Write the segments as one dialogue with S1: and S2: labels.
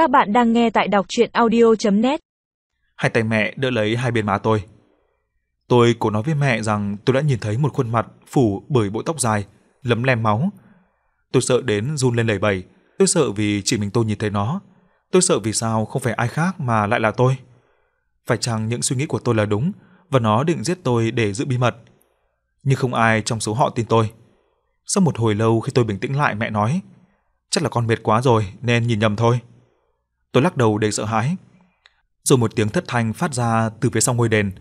S1: Các bạn đang nghe tại đọc chuyện audio.net
S2: Hai tay mẹ đỡ lấy hai bên má tôi. Tôi cố nói với mẹ rằng tôi đã nhìn thấy một khuôn mặt phủ bởi bộ tóc dài, lấm lem máu. Tôi sợ đến run lên lẩy bẩy, tôi sợ vì chỉ mình tôi nhìn thấy nó. Tôi sợ vì sao không phải ai khác mà lại là tôi. Phải chăng những suy nghĩ của tôi là đúng và nó định giết tôi để giữ bí mật. Nhưng không ai trong số họ tin tôi. Sau một hồi lâu khi tôi bình tĩnh lại mẹ nói, chắc là con mệt quá rồi nên nhìn nhầm thôi. Tôi lắc đầu đầy sợ hãi. Rồi một tiếng thất thanh phát ra từ phía sau ngôi đền.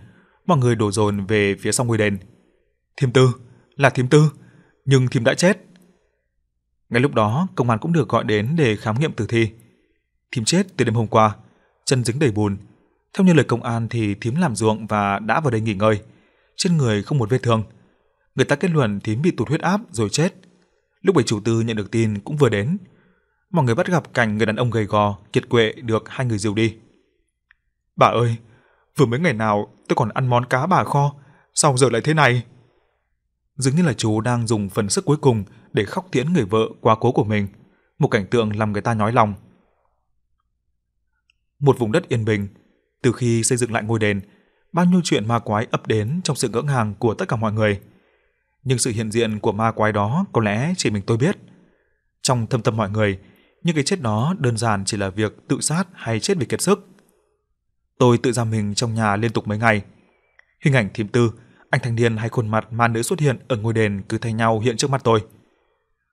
S2: Mọi người đổ dồn về phía sau ngôi đền. Thiêm tư, là thiêm tư, nhưng thiêm đã chết. Ngay lúc đó, công an cũng được gọi đến để khám nghiệm tử thi. Thiêm chết từ đêm hôm qua, chân dính đầy bùn. Theo như lời công an thì thiêm làm ruộng và đã vào đây nghỉ ngơi. Trên người không một vết thương. Người ta kết luận thiêm bị tụt huyết áp rồi chết. Lúc bảy chủ tư nhận được tin cũng vừa đến, mọi người bắt gặp cảnh người đàn ông gầy gò, kiệt quệ được hai người dìu đi. Bà ơi, vừa mấy ngày nào tôi còn ăn món cá bà kho, sao giờ lại thế này? Dường như là chú đang dùng phần sức cuối cùng để khóc tiễn người vợ quá cố của mình, một cảnh tượng làm người ta nhói lòng. Một vùng đất yên bình, từ khi xây dựng lại ngôi đền, bao nhiêu chuyện ma quái ập đến trong sự ngỡ ngàng của tất cả mọi người. Nhưng sự hiện diện của ma quái đó có lẽ chỉ mình tôi biết. Trong thâm tâm mọi người, nhưng cái chết đó đơn giản chỉ là việc tự sát hay chết vì kiệt sức. Tôi tự giam mình trong nhà liên tục mấy ngày. Hình ảnh thím tư, anh thanh niên hay khuôn mặt ma nữ xuất hiện ở ngôi đền cứ thay nhau hiện trước mặt tôi.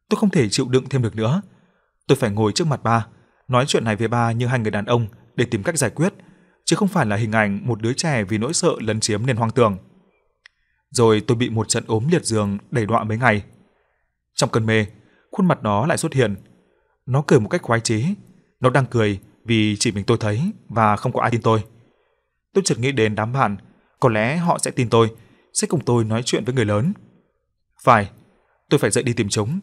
S2: Tôi không thể chịu đựng thêm được nữa. Tôi phải ngồi trước mặt ba, nói chuyện này với ba như hai người đàn ông để tìm cách giải quyết, chứ không phải là hình ảnh một đứa trẻ vì nỗi sợ lấn chiếm nên hoang tưởng. Rồi tôi bị một trận ốm liệt giường đầy đọa mấy ngày. Trong cơn mê, khuôn mặt đó lại xuất hiện, nó cười một cách khoái chí. Nó đang cười vì chỉ mình tôi thấy và không có ai tin tôi. Tôi chợt nghĩ đến đám bạn, có lẽ họ sẽ tin tôi, sẽ cùng tôi nói chuyện với người lớn. Phải, tôi phải dậy đi tìm chúng.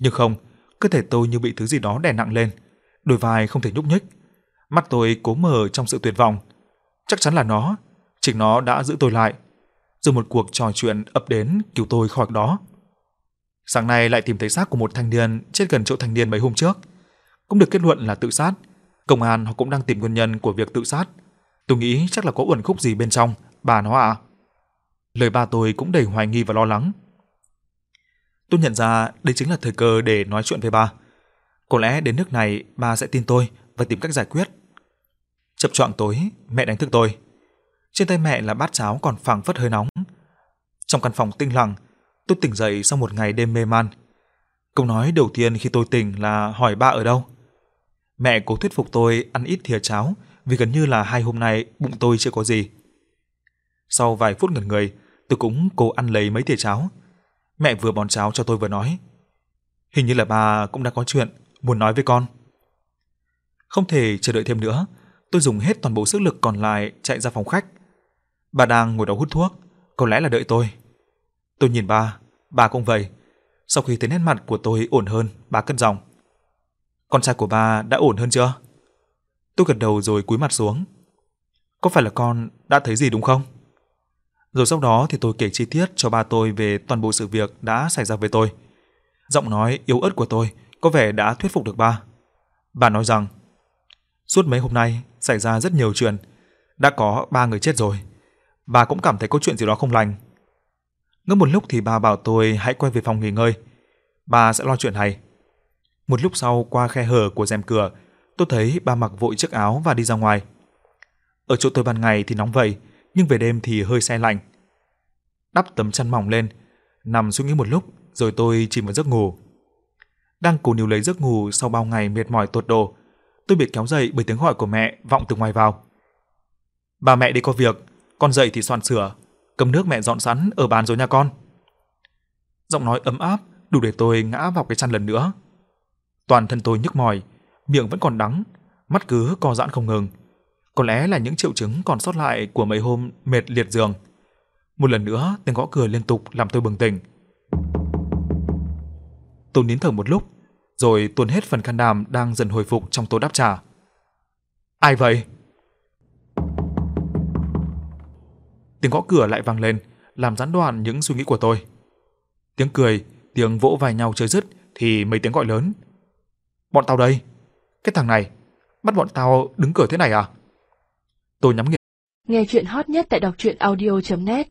S2: Nhưng không, cơ thể tôi như bị thứ gì đó đè nặng lên, đôi vai không thể nhúc nhích. Mắt tôi cố mở trong sự tuyệt vọng. Chắc chắn là nó, chính nó đã giữ tôi lại. Rồi một cuộc trò chuyện ập đến cứu tôi khỏi đó. Sáng nay lại tìm thấy xác của một thanh niên chết gần chỗ thanh niên mấy hôm trước. Cũng được kết luận là tự sát. Công an họ cũng đang tìm nguyên nhân của việc tự sát. Tôi nghĩ chắc là có uẩn khúc gì bên trong, bà nó ạ. À. Lời ba tôi cũng đầy hoài nghi và lo lắng. Tôi nhận ra đây chính là thời cơ để nói chuyện với bà. Có lẽ đến nước này bà sẽ tin tôi và tìm cách giải quyết. Chập choạng tối, mẹ đánh thức tôi. Trên tay mẹ là bát cháo còn phẳng phất hơi nóng. Trong căn phòng tinh lặng, Tôi tỉnh dậy sau một ngày đêm mê man. Câu nói đầu tiên khi tôi tỉnh là hỏi ba ở đâu. Mẹ cố thuyết phục tôi ăn ít thìa cháo vì gần như là hai hôm nay bụng tôi chưa có gì. Sau vài phút ngẩn người, tôi cũng cố ăn lấy mấy thìa cháo. Mẹ vừa bón cháo cho tôi vừa nói. Hình như là bà cũng đã có chuyện muốn nói với con. Không thể chờ đợi thêm nữa, tôi dùng hết toàn bộ sức lực còn lại chạy ra phòng khách. Bà đang ngồi đó hút thuốc, có lẽ là đợi tôi. Tôi nhìn ba, ba cũng vậy. Sau khi thấy nét mặt của tôi ổn hơn, bà cất giọng. Con trai của ba đã ổn hơn chưa? Tôi gật đầu rồi cúi mặt xuống. Có phải là con đã thấy gì đúng không? Rồi sau đó thì tôi kể chi tiết cho ba tôi về toàn bộ sự việc đã xảy ra với tôi. Giọng nói yếu ớt của tôi có vẻ đã thuyết phục được ba. Bà nói rằng, suốt mấy hôm nay xảy ra rất nhiều chuyện, đã có ba người chết rồi. Bà cũng cảm thấy có chuyện gì đó không lành, Ngỡ một lúc thì bà bảo tôi hãy quay về phòng nghỉ ngơi. Bà sẽ lo chuyện này. Một lúc sau qua khe hở của rèm cửa, tôi thấy bà mặc vội chiếc áo và đi ra ngoài. Ở chỗ tôi ban ngày thì nóng vậy, nhưng về đêm thì hơi se lạnh. Đắp tấm chăn mỏng lên, nằm suy nghĩ một lúc rồi tôi chìm vào giấc ngủ. Đang cố níu lấy giấc ngủ sau bao ngày mệt mỏi tột độ, tôi bị kéo dậy bởi tiếng gọi của mẹ vọng từ ngoài vào. Bà mẹ đi có việc, con dậy thì soạn sửa, cầm nước mẹ dọn sẵn ở bàn rồi nha con. Giọng nói ấm áp đủ để tôi ngã vào cái chăn lần nữa. Toàn thân tôi nhức mỏi, miệng vẫn còn đắng, mắt cứ co giãn không ngừng. Có lẽ là những triệu chứng còn sót lại của mấy hôm mệt liệt giường. Một lần nữa tiếng gõ cửa liên tục làm tôi bừng tỉnh. Tôi nín thở một lúc, rồi tuôn hết phần can đảm đang dần hồi phục trong tôi đáp trả. Ai vậy? Tiếng gõ cửa lại vang lên, làm gián đoạn những suy nghĩ của tôi. Tiếng cười, tiếng vỗ vai nhau chơi dứt thì mấy tiếng gọi lớn. Bọn tao đây. Cái thằng này, bắt bọn tao đứng cửa thế này à? Tôi nhắm nghiền.
S1: Nghe chuyện hot nhất tại đọc truyện audio.net